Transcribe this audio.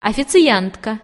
официантка.